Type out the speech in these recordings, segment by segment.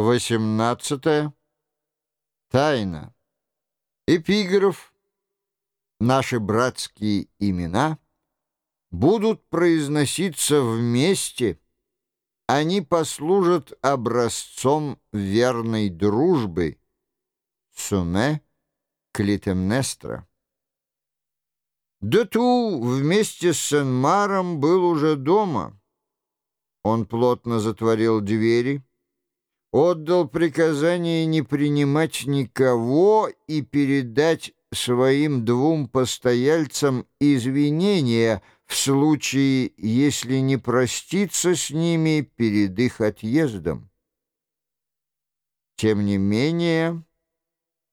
18. Тайна. Эпиграф. Наши братские имена будут произноситься вместе. Они послужат образцом верной дружбы. Суме Клитемнестра. Дету вместе с Сен-Маром был уже дома. Он плотно затворил двери отдал приказание не принимать никого и передать своим двум постояльцам извинения в случае, если не проститься с ними перед их отъездом. Тем не менее,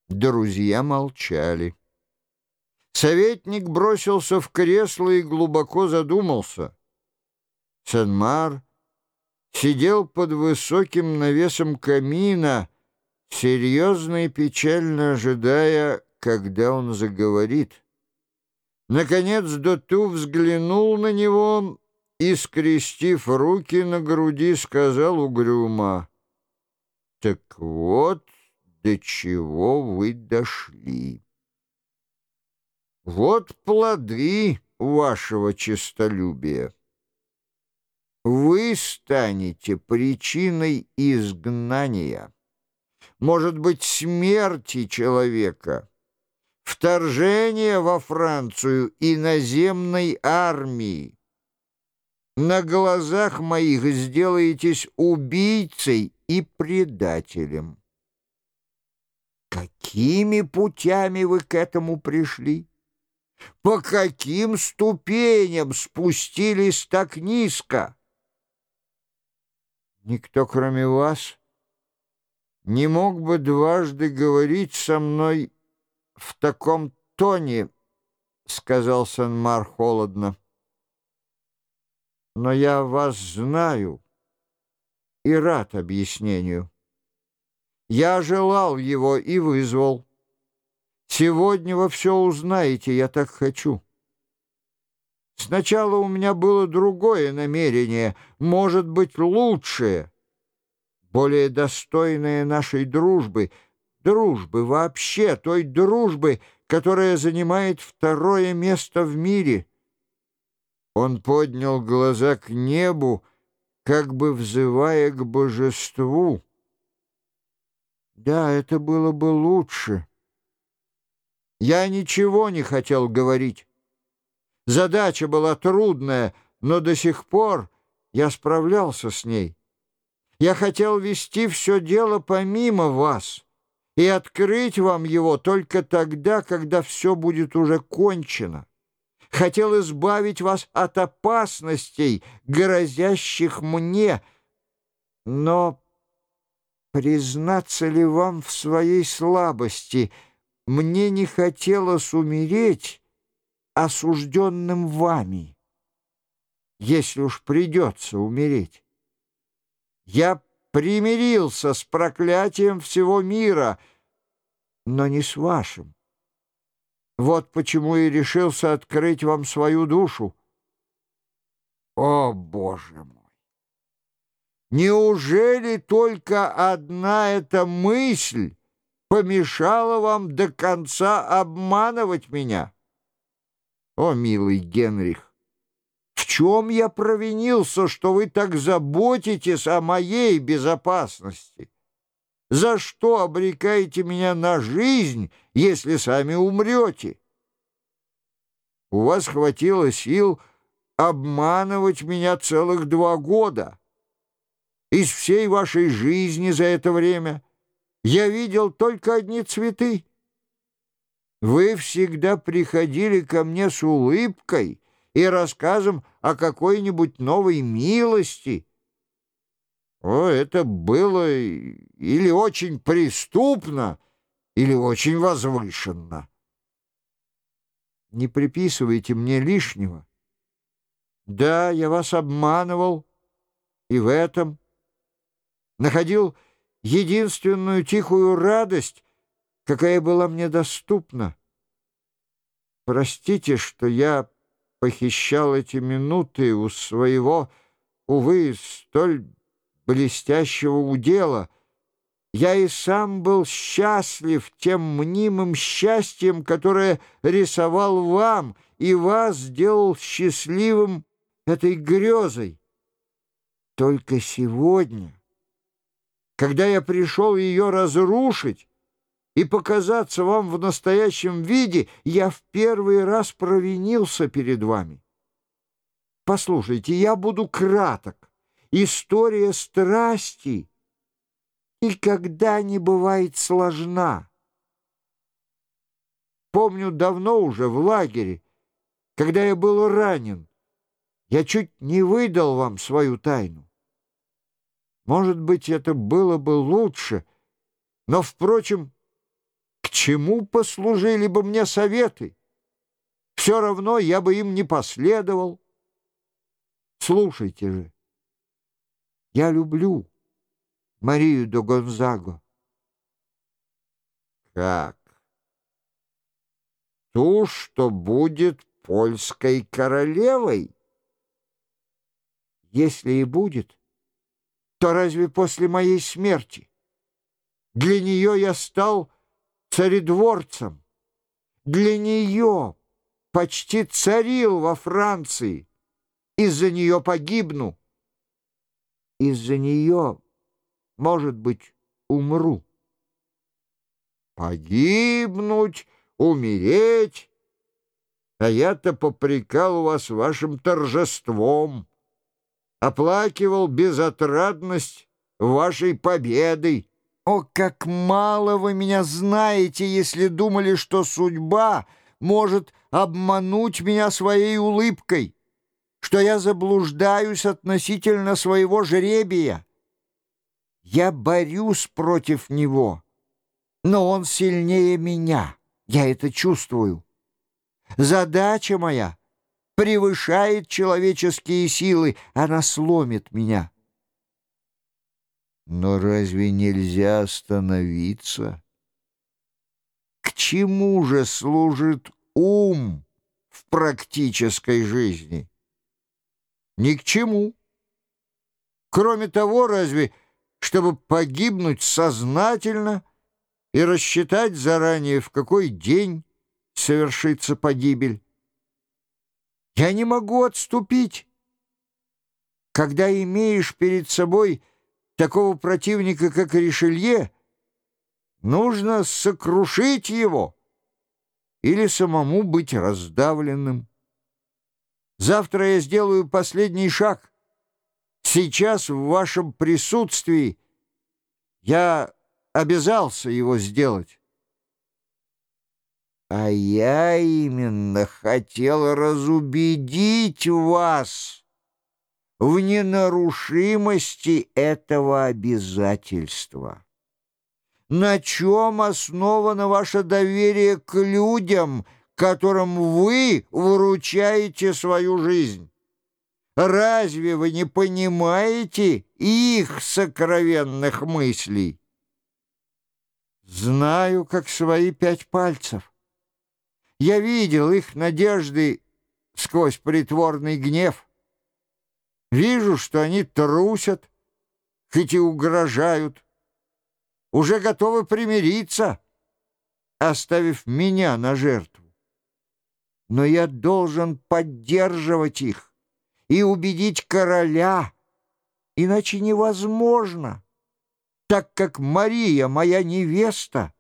друзья молчали. Советник бросился в кресло и глубоко задумался. Сенмар сидел под высоким навесом камина, серьезно и печально ожидая, когда он заговорит. Наконец Доту взглянул на него и, скрестив руки на груди, сказал угрюмо, «Так вот до чего вы дошли. Вот плоды вашего честолюбия» вы станете причиной изгнания, может быть, смерти человека, вторжения во Францию иноземной армии. На глазах моих сделаетесь убийцей и предателем. Какими путями вы к этому пришли? По каким ступеням спустились так низко? Никто, кроме вас, не мог бы дважды говорить со мной в таком тоне, — сказал Санмар холодно. Но я вас знаю и рад объяснению. Я желал его и вызвал. Сегодня вы все узнаете, я так хочу. Сначала у меня было другое намерение, может быть, лучшее, более достойное нашей дружбы, дружбы вообще, той дружбы, которая занимает второе место в мире. Он поднял глаза к небу, как бы взывая к божеству. Да, это было бы лучше. Я ничего не хотел говорить. Задача была трудная, но до сих пор я справлялся с ней. Я хотел вести все дело помимо вас и открыть вам его только тогда, когда все будет уже кончено. Хотел избавить вас от опасностей, грозящих мне, но признаться ли вам в своей слабости, мне не хотелось умереть, осужденным вами, если уж придется умереть. Я примирился с проклятием всего мира, но не с вашим. Вот почему и решился открыть вам свою душу. О, Боже мой! Неужели только одна эта мысль помешала вам до конца обманывать меня?» О, милый Генрих, в чем я провинился, что вы так заботитесь о моей безопасности? За что обрекаете меня на жизнь, если сами умрете? У вас хватило сил обманывать меня целых два года. Из всей вашей жизни за это время я видел только одни цветы. Вы всегда приходили ко мне с улыбкой и рассказом о какой-нибудь новой милости. О, это было или очень преступно, или очень возвышенно. Не приписывайте мне лишнего. Да, я вас обманывал и в этом. Находил единственную тихую радость какая была мне доступна. Простите, что я похищал эти минуты у своего, увы, столь блестящего удела, Я и сам был счастлив тем мнимым счастьем, которое рисовал вам, и вас сделал счастливым этой грезой. Только сегодня, когда я пришел ее разрушить и показаться вам в настоящем виде, я в первый раз провинился перед вами. Послушайте, я буду краток. История страсти никогда не бывает сложна. Помню давно уже в лагере, когда я был ранен, я чуть не выдал вам свою тайну. Может быть, это было бы лучше, но, впрочем, чему послужили бы мне советы? Все равно я бы им не последовал. Слушайте же, я люблю Марию до Гонзаго. Как? Ту, что будет польской королевой? Если и будет, то разве после моей смерти? Для нее я стал царедворцем. Для нее почти царил во Франции. Из-за нее погибну. Из-за нее, может быть, умру. Погибнуть, умереть? А я-то попрекал вас вашим торжеством оплакивал безотрадность вашей победы. О, как мало вы меня знаете, если думали, что судьба может обмануть меня своей улыбкой, что я заблуждаюсь относительно своего жребия. Я борюсь против него, но он сильнее меня, я это чувствую. Задача моя — превышает человеческие силы, она сломит меня. Но разве нельзя остановиться? К чему же служит ум в практической жизни? Ни к чему. Кроме того, разве, чтобы погибнуть сознательно и рассчитать заранее, в какой день совершится погибель. Я не могу отступить. Когда имеешь перед собой такого противника, как Ришелье, нужно сокрушить его или самому быть раздавленным. Завтра я сделаю последний шаг. Сейчас в вашем присутствии я обязался его сделать. А я именно хотел разубедить вас в ненарушимости этого обязательства. На чем основано ваше доверие к людям, которым вы вручаете свою жизнь? Разве вы не понимаете их сокровенных мыслей? Знаю, как свои пять пальцев. Я видел их надежды сквозь притворный гнев. Вижу, что они трусят, хоть и угрожают. Уже готовы примириться, оставив меня на жертву. Но я должен поддерживать их и убедить короля, иначе невозможно, так как Мария моя невеста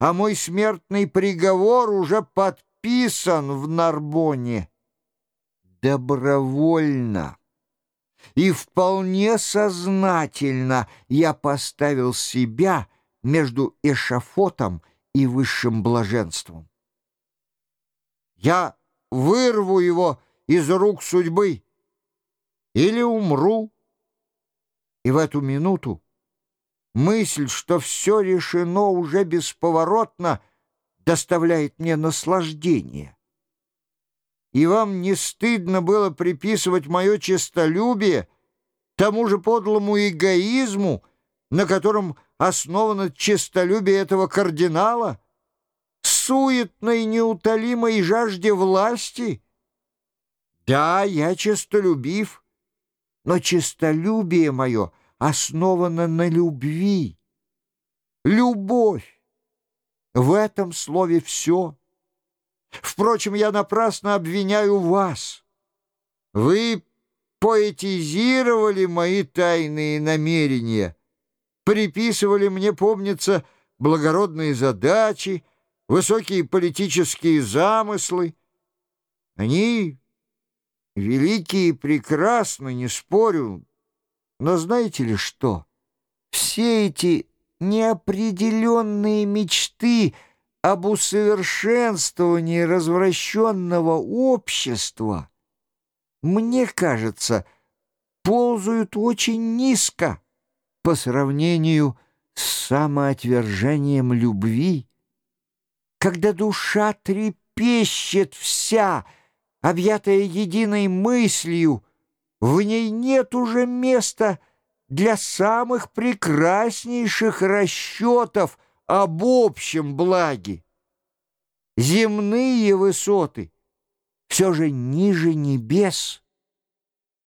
а мой смертный приговор уже подписан в Нарбоне. Добровольно и вполне сознательно я поставил себя между эшафотом и высшим блаженством. Я вырву его из рук судьбы или умру, и в эту минуту Мысль, что все решено уже бесповоротно, доставляет мне наслаждение. И вам не стыдно было приписывать мое честолюбие тому же подлому эгоизму, на котором основано честолюбие этого кардинала, суетной неутолимой жажде власти? Да, я честолюбив, но честолюбие мое — основана на любви. любовь. В этом слове все. Впрочем, я напрасно обвиняю вас. Вы поэтизировали мои тайные намерения, приписывали мне, помнится, благородные задачи, высокие политические замыслы. Они великие и прекрасны, не спорю, но знаете ли что? Все эти неопределенные мечты об усовершенствовании развращенного общества, мне кажется, ползают очень низко по сравнению с самоотвержением любви, когда душа трепещет вся, объятая единой мыслью, в ней нет уже места для самых прекраснейших расчетов об общем благе. Земные высоты все же ниже небес —